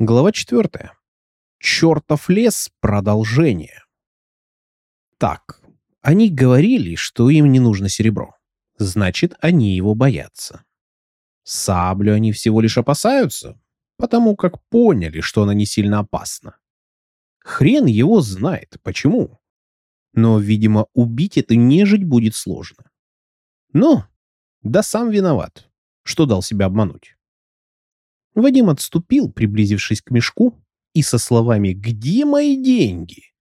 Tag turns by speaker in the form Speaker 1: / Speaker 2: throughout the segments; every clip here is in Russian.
Speaker 1: Глава 4. Чертов лес. Продолжение. Так, они говорили, что им не нужно серебро. Значит, они его боятся. Саблю они всего лишь опасаются, потому как поняли, что она не сильно опасна. Хрен его знает, почему. Но, видимо, убить эту нежить будет сложно. Но, да сам виноват, что дал себя обмануть. Вадим отступил, приблизившись к мешку, и со словами «Где мои деньги?»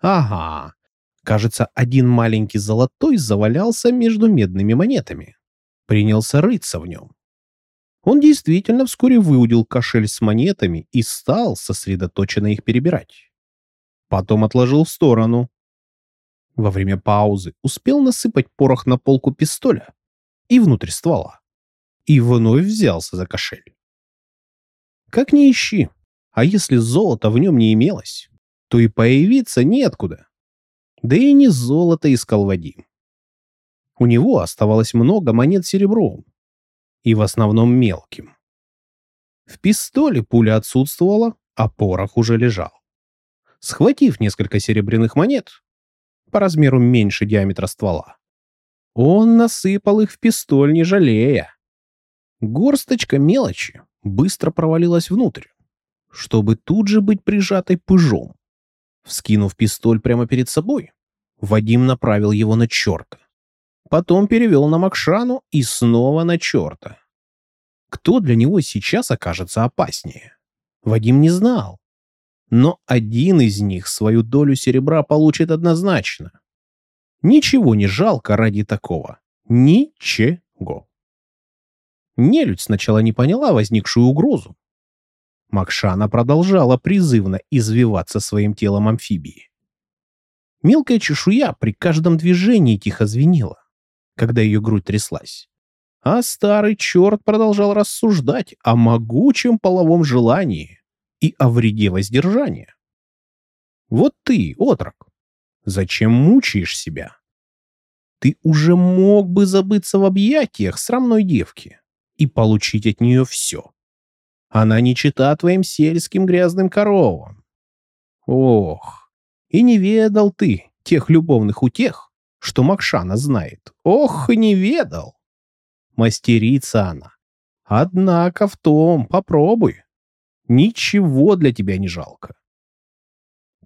Speaker 1: «Ага». Кажется, один маленький золотой завалялся между медными монетами. Принялся рыться в нем. Он действительно вскоре выудил кошель с монетами и стал сосредоточенно их перебирать. Потом отложил в сторону. Во время паузы успел насыпать порох на полку пистоля и внутрь ствола. И вновь взялся за кошель. Как ни ищи. А если золота в нем не имелось, то и появиться неоткуда. Да и не золото искал Вадим. У него оставалось много монет серебром. И в основном мелким. В пистоле пуля отсутствовала, а порох уже лежал. Схватив несколько серебряных монет, по размеру меньше диаметра ствола, он насыпал их в пистоль, не жалея. Горсточка мелочи быстро провалилась внутрь, чтобы тут же быть прижатой пыжом. Вскинув пистоль прямо перед собой, Вадим направил его на черта. Потом перевел на Макшану и снова на черта. Кто для него сейчас окажется опаснее? Вадим не знал. Но один из них свою долю серебра получит однозначно. Ничего не жалко ради такого. Ничего. Нелюдь сначала не поняла возникшую угрозу. Макшана продолжала призывно извиваться своим телом амфибии. Мелкая чешуя при каждом движении тихо звенела, когда ее грудь тряслась. А старый черт продолжал рассуждать о могучем половом желании и о вреде воздержания. Вот ты, отрок, зачем мучаешь себя? Ты уже мог бы забыться в объятиях срамной девки и получить от нее все. Она не чита твоим сельским грязным коровам. Ох, и не ведал ты тех любовных утех, что Макшана знает. Ох, не ведал. Мастерица она. Однако в том попробуй. Ничего для тебя не жалко.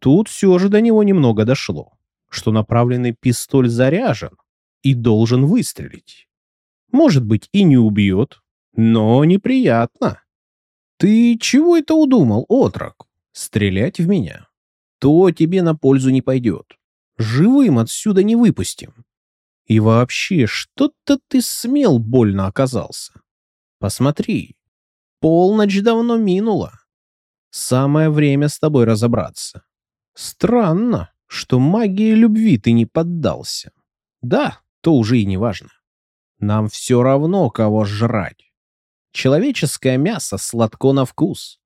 Speaker 1: Тут все же до него немного дошло, что направленный пистоль заряжен и должен выстрелить. Может быть, и не убьет, но неприятно. Ты чего это удумал, отрок? Стрелять в меня? То тебе на пользу не пойдет. Живым отсюда не выпустим. И вообще, что-то ты смел больно оказался. Посмотри, полночь давно минула. Самое время с тобой разобраться. Странно, что магии любви ты не поддался. Да, то уже и не важно. Нам все равно, кого жрать. Человеческое мясо сладко на вкус.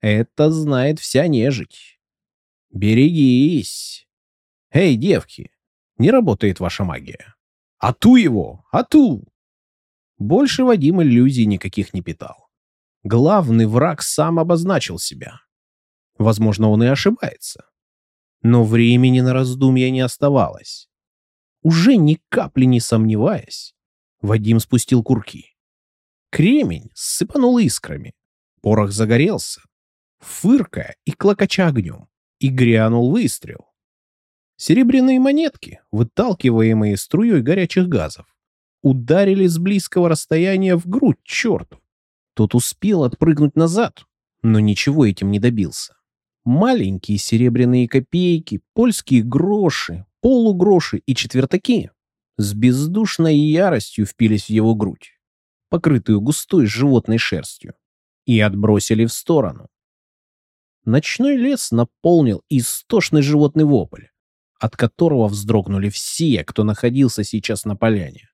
Speaker 1: Это знает вся нежить. Берегись. Эй, девки, не работает ваша магия. Ату его! Ату! Больше Вадим иллюзий никаких не питал. Главный враг сам обозначил себя. Возможно, он и ошибается. Но времени на раздумья не оставалось. Уже ни капли не сомневаясь, Вадим спустил курки. Кремень сыпанул искрами. Порох загорелся, фыркая и клокоча огнем, и грянул выстрел. Серебряные монетки, выталкиваемые струей горячих газов, ударили с близкого расстояния в грудь черту. Тот успел отпрыгнуть назад, но ничего этим не добился. Маленькие серебряные копейки, польские гроши, полугроши и четвертаки с бездушной яростью впились в его грудь, покрытую густой животной шерстью, и отбросили в сторону. Ночной лес наполнил истошный животный вопль, от которого вздрогнули все, кто находился сейчас на поляне.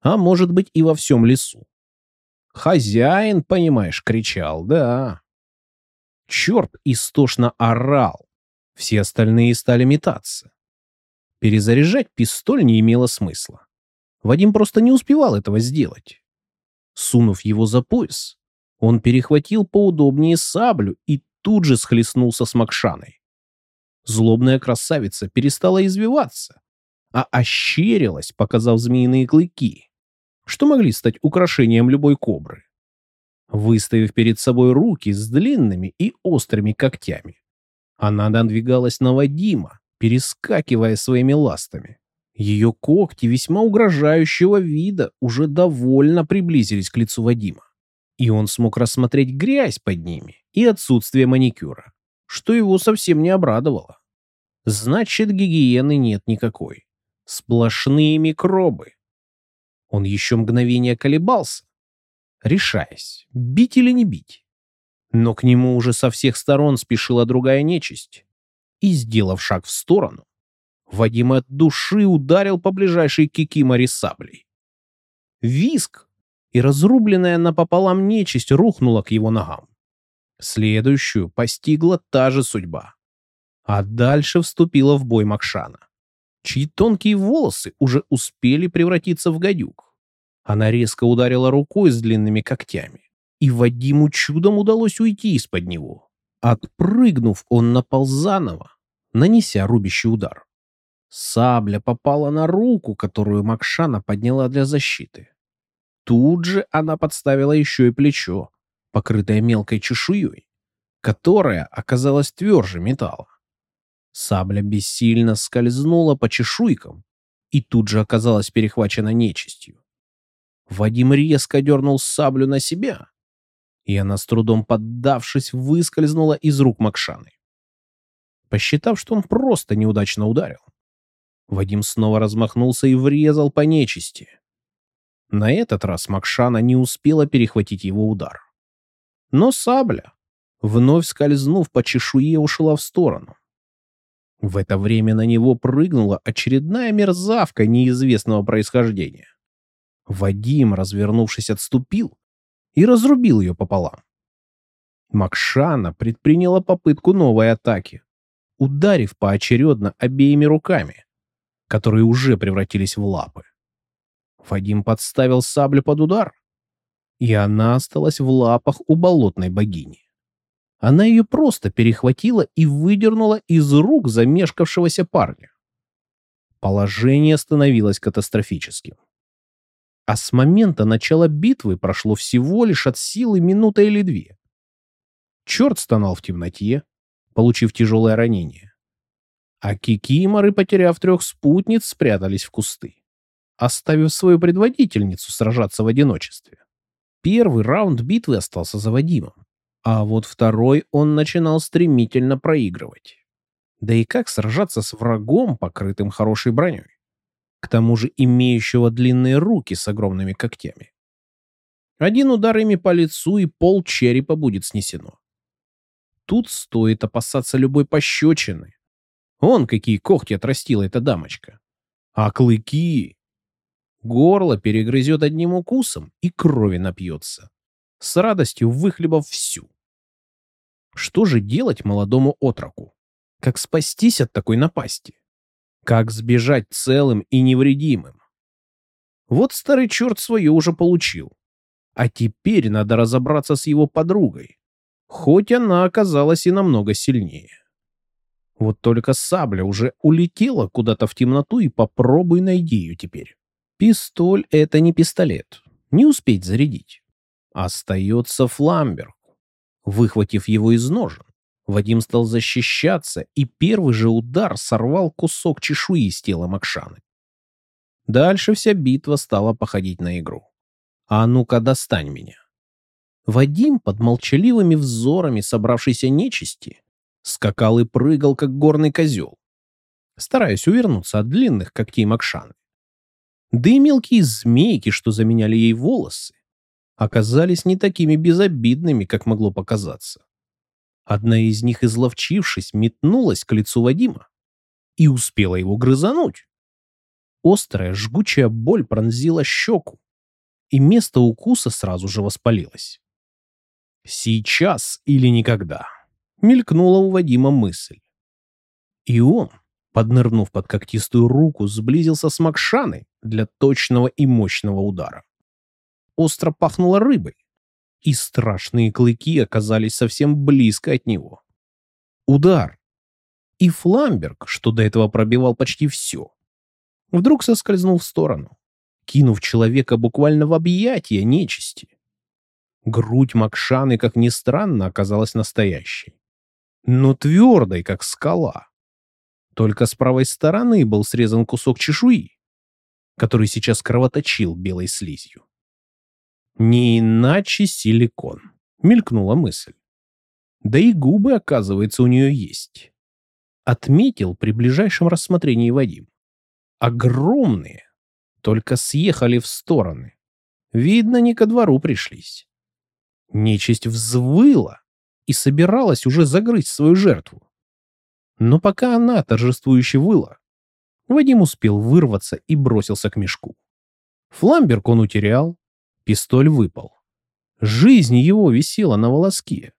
Speaker 1: А может быть и во всем лесу. «Хозяин, понимаешь, кричал, да». Черт истошно орал. Все остальные стали метаться. Перезаряжать пистоль не имело смысла. Вадим просто не успевал этого сделать. Сунув его за пояс, Он перехватил поудобнее саблю и тут же схлестнулся с Макшаной. Злобная красавица перестала извиваться, а ощерилась, показав змеиные клыки, что могли стать украшением любой кобры. Выставив перед собой руки с длинными и острыми когтями, она надвигалась на Вадима, перескакивая своими ластами. Ее когти весьма угрожающего вида уже довольно приблизились к лицу Вадима. И он смог рассмотреть грязь под ними и отсутствие маникюра, что его совсем не обрадовало. Значит, гигиены нет никакой. Сплошные микробы. Он еще мгновение колебался, решаясь, бить или не бить. Но к нему уже со всех сторон спешила другая нечисть. И, сделав шаг в сторону, Вадим от души ударил по ближайшей кикиморе саблей. Виск и разрубленная напополам нечисть рухнула к его ногам. Следующую постигла та же судьба. А дальше вступила в бой Макшана, чьи тонкие волосы уже успели превратиться в гадюк. Она резко ударила рукой с длинными когтями, и Вадиму чудом удалось уйти из-под него. Отпрыгнув, он напал заново, нанеся рубящий удар. Сабля попала на руку, которую Макшана подняла для защиты. Тут же она подставила еще и плечо, покрытое мелкой чешуей, которая оказалась тверже металла. Сабля бессильно скользнула по чешуйкам и тут же оказалась перехвачена нечистью. Вадим резко дернул саблю на себя, и она, с трудом поддавшись, выскользнула из рук Макшаны. Посчитав, что он просто неудачно ударил, Вадим снова размахнулся и врезал по нечисти. На этот раз Макшана не успела перехватить его удар. Но сабля, вновь скользнув по чешуе, ушла в сторону. В это время на него прыгнула очередная мерзавка неизвестного происхождения. Вадим, развернувшись, отступил и разрубил ее пополам. Макшана предприняла попытку новой атаки, ударив поочередно обеими руками которые уже превратились в лапы. Вадим подставил саблю под удар, и она осталась в лапах у болотной богини. Она ее просто перехватила и выдернула из рук замешкавшегося парня. Положение становилось катастрофическим. А с момента начала битвы прошло всего лишь от силы минута или две. Черт стонал в темноте, получив тяжелое ранение а кикиморы, потеряв трех спутниц, спрятались в кусты, оставив свою предводительницу сражаться в одиночестве. Первый раунд битвы остался за Вадимом, а вот второй он начинал стремительно проигрывать. Да и как сражаться с врагом, покрытым хорошей броней? К тому же имеющего длинные руки с огромными когтями. Один удар ими по лицу и пол черепа будет снесено. Тут стоит опасаться любой пощечины, он какие когти отрастила эта дамочка. А клыки... Горло перегрызет одним укусом и крови напьется, с радостью выхлебав всю. Что же делать молодому отроку? Как спастись от такой напасти? Как сбежать целым и невредимым? Вот старый черт свое уже получил. А теперь надо разобраться с его подругой, хоть она оказалась и намного сильнее. Вот только сабля уже улетела куда-то в темноту и попробуй найди ее теперь. Пистоль — это не пистолет. Не успеть зарядить. Остается фламберг. Выхватив его из ножен, Вадим стал защищаться, и первый же удар сорвал кусок чешуи с тела Макшаны. Дальше вся битва стала походить на игру. «А ну-ка, достань меня!» Вадим под молчаливыми взорами собравшейся нечисти скакал и прыгал, как горный козел, стараясь увернуться от длинных когтей Макшаны. Да и мелкие змейки, что заменяли ей волосы, оказались не такими безобидными, как могло показаться. Одна из них, изловчившись, метнулась к лицу Вадима и успела его грызануть. Острая, жгучая боль пронзила щеку, и место укуса сразу же воспалилось. Сейчас или никогда мелькнула у Вадима мысль. И он, поднырнув под когтистую руку, сблизился с Макшаной для точного и мощного удара. Остро пахнуло рыбой, и страшные клыки оказались совсем близко от него. Удар. И Фламберг, что до этого пробивал почти все, вдруг соскользнул в сторону, кинув человека буквально в объятия нечисти. Грудь Макшаны, как ни странно, оказалась настоящей, но твердой, как скала. Только с правой стороны был срезан кусок чешуи, который сейчас кровоточил белой слизью. Не иначе силикон, мелькнула мысль. Да и губы, оказывается, у нее есть. Отметил при ближайшем рассмотрении Вадим. Огромные, только съехали в стороны. Видно, не ко двору пришлись. Нечисть взвыла и собиралась уже загрызть свою жертву. Но пока она торжествующе выла, Вадим успел вырваться и бросился к мешку. Фламберг он утерял, пистоль выпал. Жизнь его висела на волоске.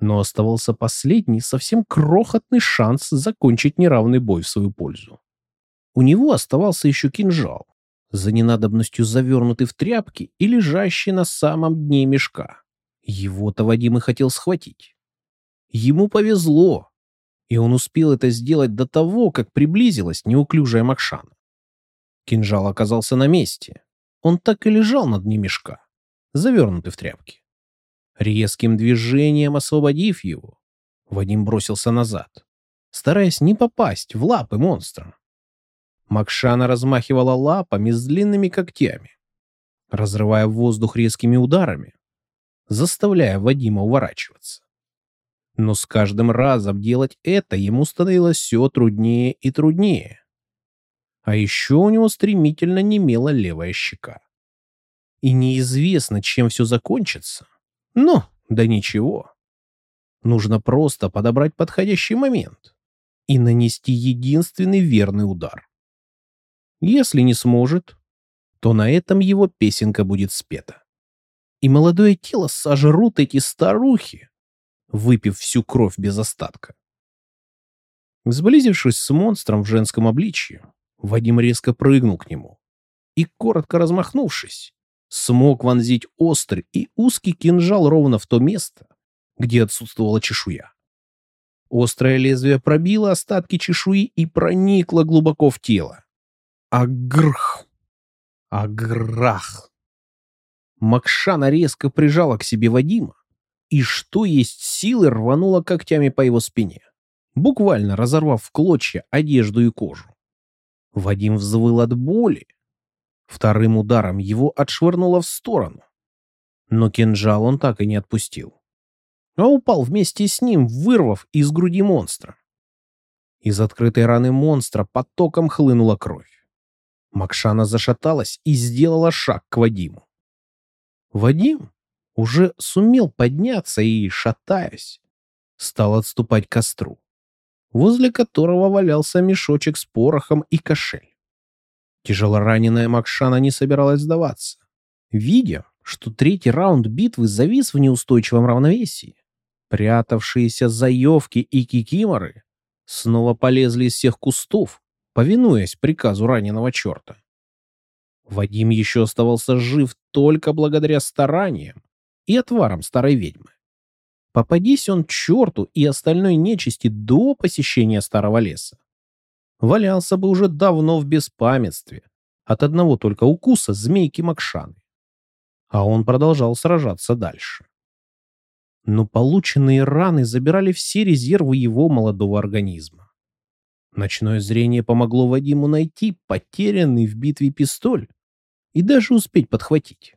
Speaker 1: Но оставался последний, совсем крохотный шанс закончить неравный бой в свою пользу. У него оставался еще кинжал, за ненадобностью завернутый в тряпки и лежащий на самом дне мешка. Его-то Вадим и хотел схватить. Ему повезло, и он успел это сделать до того, как приблизилась неуклюжая Макшана. Кинжал оказался на месте. Он так и лежал на дне мешка, завернутый в тряпки. Резким движением освободив его, Вадим бросился назад, стараясь не попасть в лапы монстра. Макшана размахивала лапами с длинными когтями, разрывая воздух резкими ударами, заставляя Вадима уворачиваться. Но с каждым разом делать это ему становилось все труднее и труднее. А еще у него стремительно немела левая щека. И неизвестно, чем все закончится. Но, да ничего. Нужно просто подобрать подходящий момент и нанести единственный верный удар. Если не сможет, то на этом его песенка будет спета. И молодое тело сожрут эти старухи, выпив всю кровь без остатка. Сблизившись с монстром в женском обличье, Вадим резко прыгнул к нему и, коротко размахнувшись, смог вонзить острый и узкий кинжал ровно в то место, где отсутствовала чешуя. Острое лезвие пробило остатки чешуи и проникло глубоко в тело. Агрх! Аграх! Макшана резко прижала к себе Вадима и, что есть силы, рванула когтями по его спине, буквально разорвав в клочья одежду и кожу. Вадим взвыл от боли. Вторым ударом его отшвырнуло в сторону. Но кинжал он так и не отпустил. А упал вместе с ним, вырвав из груди монстра. Из открытой раны монстра потоком хлынула кровь. Макшана зашаталась и сделала шаг к Вадиму. Вадим уже сумел подняться и, шатаясь, стал отступать к костру возле которого валялся мешочек с порохом и кошель. Тяжелораненая Макшана не собиралась сдаваться. Видя, что третий раунд битвы завис в неустойчивом равновесии, прятавшиеся заевки и кикиморы снова полезли из всех кустов, повинуясь приказу раненого черта. Вадим еще оставался жив только благодаря стараниям и отварам старой ведьмы. Попадись он черту и остальной нечисти до посещения старого леса. Валялся бы уже давно в беспамятстве от одного только укуса змейки Макшаны. А он продолжал сражаться дальше. Но полученные раны забирали все резервы его молодого организма. Ночное зрение помогло Вадиму найти потерянный в битве пистоль и даже успеть подхватить.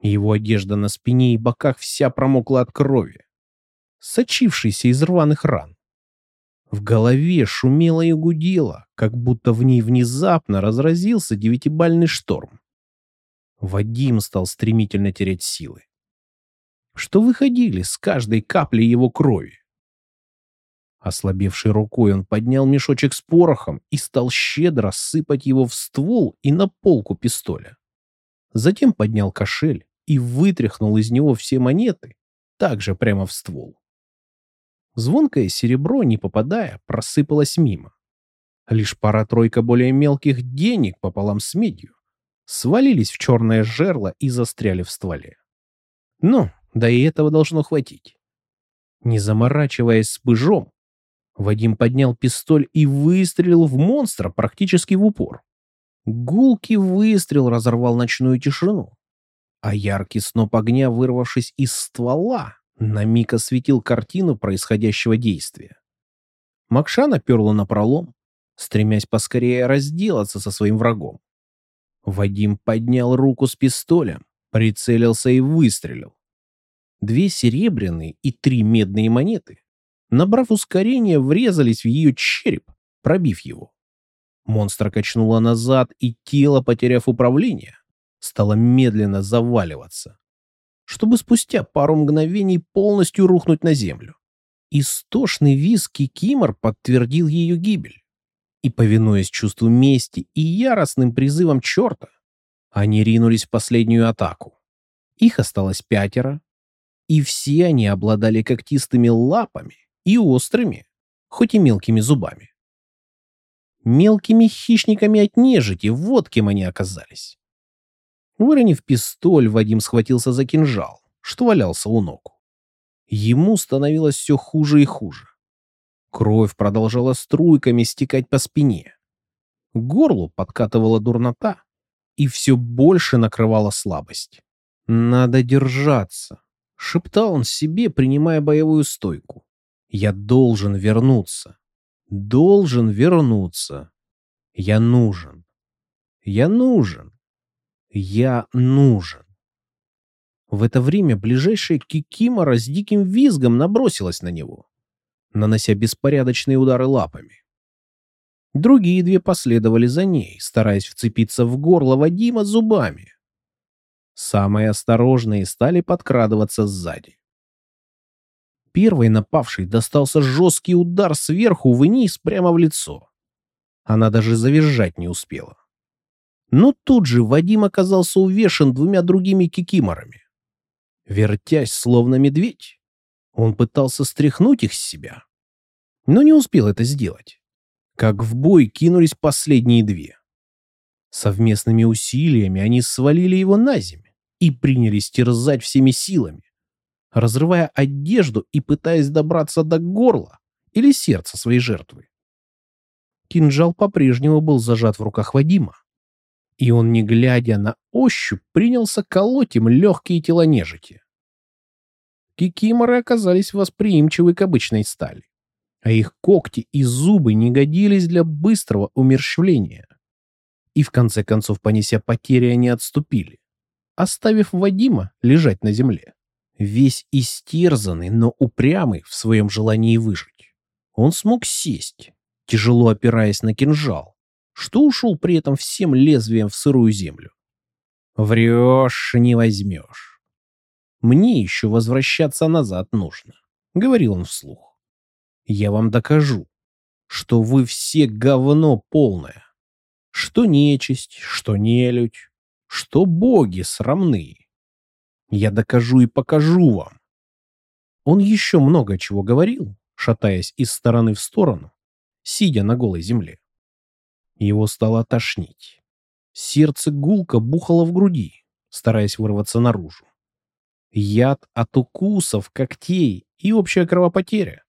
Speaker 1: Его одежда на спине и боках вся промокла от крови, сочившейся из рваных ран. В голове шумело и гудело, как будто в ней внезапно разразился девятибальный шторм. Вадим стал стремительно терять силы, что выходили с каждой капли его крови. Ослабевшей рукой он поднял мешочек с порохом и стал щедро сыпать его в ствол и на полку пистоля. Затем поднял кошель и вытряхнул из него все монеты, также прямо в ствол. Звонкое серебро, не попадая, просыпалось мимо. Лишь пара-тройка более мелких денег пополам с медью свалились в черное жерло и застряли в стволе. Ну, да и этого должно хватить. Не заморачиваясь с пыжом, Вадим поднял пистоль и выстрелил в монстра практически в упор. Гулкий выстрел разорвал ночную тишину, а яркий сноп огня, вырвавшись из ствола, на миг осветил картину происходящего действия. Макшана перла на пролом, стремясь поскорее разделаться со своим врагом. Вадим поднял руку с пистолем, прицелился и выстрелил. Две серебряные и три медные монеты, набрав ускорение, врезались в ее череп, пробив его. Монстра качнуло назад, и тело, потеряв управление, стало медленно заваливаться, чтобы спустя пару мгновений полностью рухнуть на землю. Истошный визг Кикимор подтвердил ее гибель. И, повинуясь чувству мести и яростным призывам черта, они ринулись в последнюю атаку. Их осталось пятеро, и все они обладали когтистыми лапами и острыми, хоть и мелкими зубами. Мелкими хищниками от нежити, вот кем они оказались. Выронив пистоль, Вадим схватился за кинжал, что валялся у ног. Ему становилось все хуже и хуже. Кровь продолжала струйками стекать по спине. Горлу подкатывала дурнота, и все больше накрывала слабость. «Надо держаться», шептал он себе, принимая боевую стойку. Я должен вернуться. Должен вернуться. Я нужен. Я нужен. Я нужен. В это время ближайшая кикимора с диким визгом набросилась на него, нанося беспорядочные удары лапами. Другие две последовали за ней, стараясь вцепиться в горло Вадима зубами. Самые осторожные стали подкрадываться сзади. Первой напавшей достался жесткий удар сверху вниз прямо в лицо. Она даже завизжать не успела. Но тут же Вадим оказался увешан двумя другими кикиморами. Вертясь, словно медведь, он пытался стряхнуть их с себя, но не успел это сделать. Как в бой кинулись последние две. Совместными усилиями они свалили его на землю и принялись терзать всеми силами, разрывая одежду и пытаясь добраться до горла или сердца своей жертвы. Кинжал по-прежнему был зажат в руках Вадима, и он, не глядя на ощупь, принялся колоть им легкие тела нежити. Кикиморы оказались восприимчивы к обычной стали, а их когти и зубы не годились для быстрого умерщвления. И в конце концов, понеся потери, они отступили оставив Вадима лежать на земле. Весь истерзанный, но упрямый в своем желании выжить. Он смог сесть, тяжело опираясь на кинжал, что ушел при этом всем лезвием в сырую землю. «Врешь, не возьмешь. Мне еще возвращаться назад нужно», — говорил он вслух. «Я вам докажу, что вы все говно полное. Что нечисть, что нелюдь, что боги срамны. Я докажу и покажу вам. Он еще много чего говорил, шатаясь из стороны в сторону, сидя на голой земле. Его стало тошнить. Сердце гулко бухало в груди, стараясь вырваться наружу. Яд от укусов, когтей и общая кровопотеря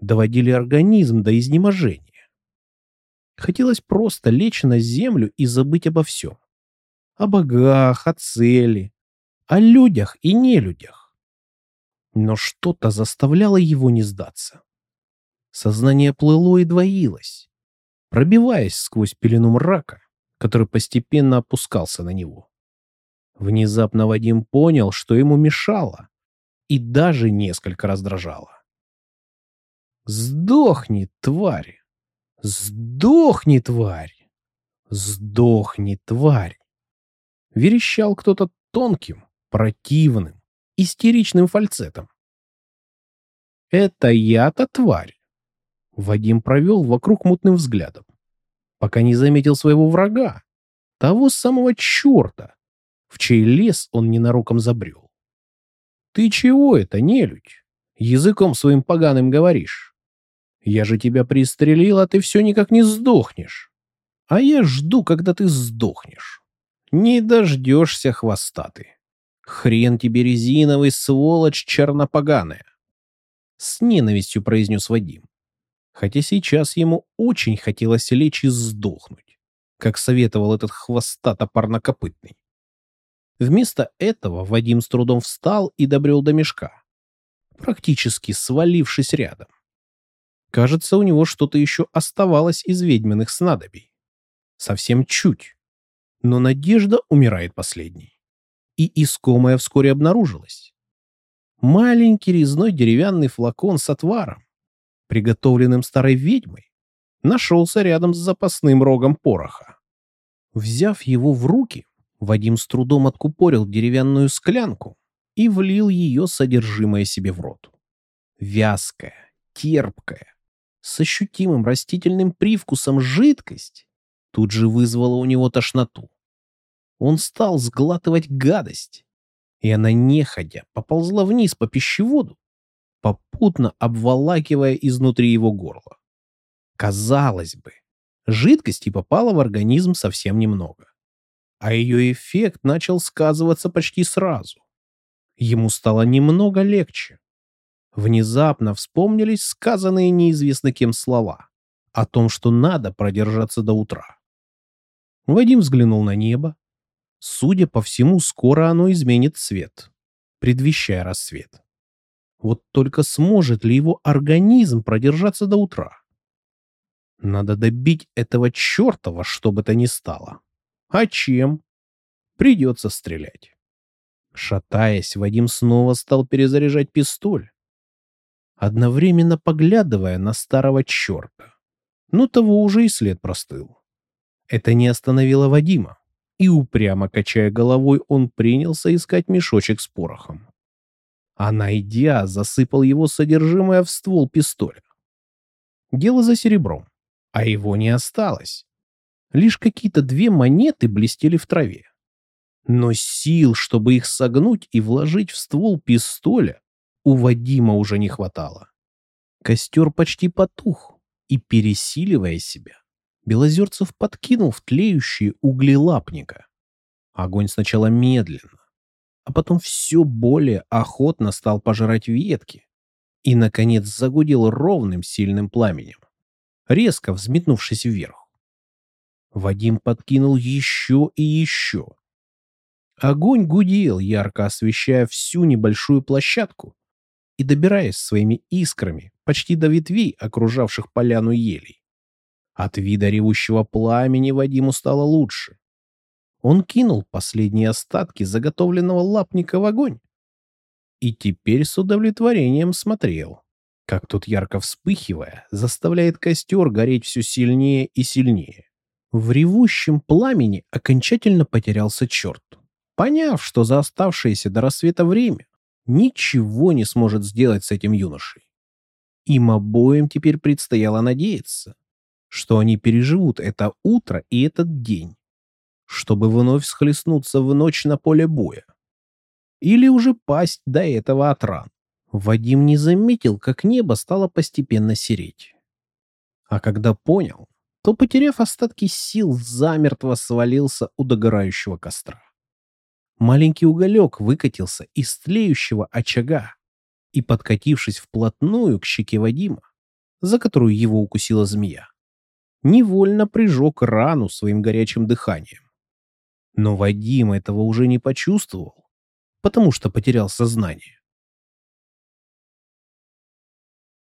Speaker 1: доводили организм до изнеможения. Хотелось просто лечь на землю и забыть обо всем о богах, о цели, о людях и нелюдях. Но что-то заставляло его не сдаться. Сознание плыло и двоилось, пробиваясь сквозь пелену мрака, который постепенно опускался на него. Внезапно Вадим понял, что ему мешало и даже несколько раздражало. «Сдохни, тварь! Сдохни, тварь! Сдохни, тварь!» верещал кто-то тонким, противным, истеричным фальцетом. «Это я-то тварь!» Вадим провел вокруг мутным взглядом, пока не заметил своего врага, того самого черта, в чей лес он ненароком забрел. «Ты чего это, нелюдь? Языком своим поганым говоришь. Я же тебя пристрелил, а ты все никак не сдохнешь. А я жду, когда ты сдохнешь. Не дождешься, хвостатый. «Хрен тебе резиновый, сволочь чернопоганая!» С ненавистью произнес Вадим. Хотя сейчас ему очень хотелось лечь и сдохнуть, как советовал этот хвостато-парнокопытный. Вместо этого Вадим с трудом встал и добрел до мешка, практически свалившись рядом. Кажется, у него что-то еще оставалось из ведьминых снадобий. Совсем чуть. Но надежда умирает последней. И искомая вскоре обнаружилась. Маленький резной деревянный флакон с отваром, приготовленным старой ведьмой, нашелся рядом с запасным рогом пороха. Взяв его в руки, Вадим с трудом откупорил деревянную склянку и влил ее содержимое себе в рот. Вязкая, терпкая, с ощутимым растительным привкусом жидкость тут же вызвала у него тошноту. Он стал сглатывать гадость, и она неходя поползла вниз по пищеводу, попутно обволакивая изнутри его горло. Казалось бы, жидкости попало в организм совсем немного а ее эффект начал сказываться почти сразу. Ему стало немного легче. Внезапно вспомнились сказанные неизвестно кем слова о том, что надо продержаться до утра. Вадим взглянул на небо. Судя по всему, скоро оно изменит цвет, предвещая рассвет. Вот только сможет ли его организм продержаться до утра? Надо добить этого чертова, что бы то ни стало. А чем? Придется стрелять. Шатаясь, Вадим снова стал перезаряжать пистоль, одновременно поглядывая на старого черта. Но того уже и след простыл. Это не остановило Вадима, и упрямо качая головой, он принялся искать мешочек с порохом. А найдя, засыпал его содержимое в ствол пистоля. Дело за серебром, а его не осталось. Лишь какие-то две монеты блестели в траве. Но сил, чтобы их согнуть и вложить в ствол пистоля, у Вадима уже не хватало. Костер почти потух, и, пересиливая себя, Белозерцев подкинул в тлеющие угли лапника. Огонь сначала медленно, а потом все более охотно стал пожирать ветки и, наконец, загудел ровным сильным пламенем, резко взметнувшись вверх. Вадим подкинул еще и еще. Огонь гудел, ярко освещая всю небольшую площадку и добираясь своими искрами почти до ветвей, окружавших поляну елей. От вида ревущего пламени Вадиму стало лучше. Он кинул последние остатки заготовленного лапника в огонь и теперь с удовлетворением смотрел, как тот ярко вспыхивая, заставляет костер гореть все сильнее и сильнее. В ревущем пламени окончательно потерялся черт. Поняв, что за оставшееся до рассвета время ничего не сможет сделать с этим юношей. Им обоим теперь предстояло надеяться, что они переживут это утро и этот день, чтобы вновь схлестнуться в ночь на поле боя. Или уже пасть до этого от ран. Вадим не заметил, как небо стало постепенно сереть. А когда понял, то, потеряв остатки сил, замертво свалился у догорающего костра. Маленький уголек выкатился из тлеющего очага и, подкатившись вплотную к щеке Вадима, за которую его укусила змея, невольно прижег рану своим горячим дыханием. Но Вадим этого уже не почувствовал, потому что потерял сознание.